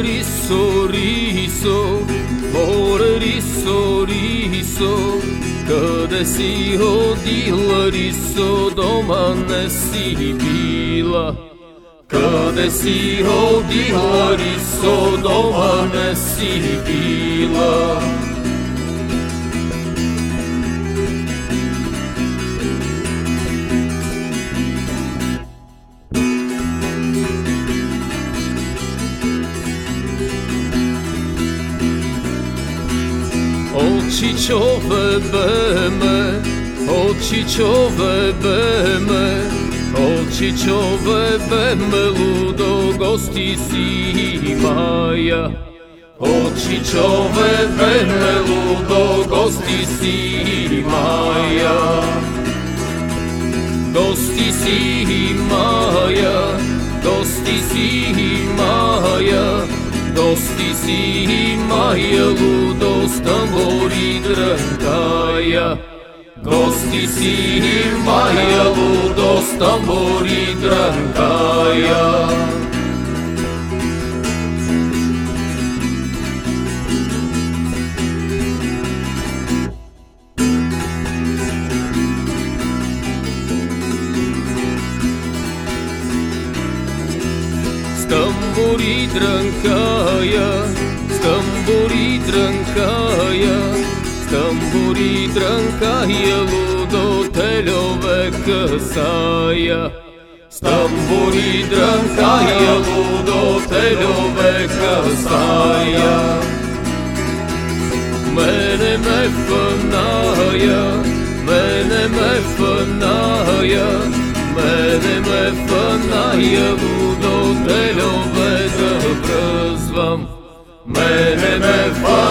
riso, sorriso, more di sorriso, kada si hodila riso doma nesi bila. Kada si hodila riso doma nesi bila. Oči čo vebeme, oči čo vebeme, oči čo vebeme, ľudo gosti si maja. Oči čo vebeme, ľudo gosti si maja. Gosti si maja. gostisima je ludost tambori drntaja. Gostisima je ludost tambori drntaja. Стамбори дрънкая. Дрънкая, стамбори дрънкая, стамбори дрънкая, лудо телеве късая. Стамбори дрънкая, лудо телеве късая. Мене ме фъная, мене ме фъная, мене ме фъная, лудо телеве да Mene mezva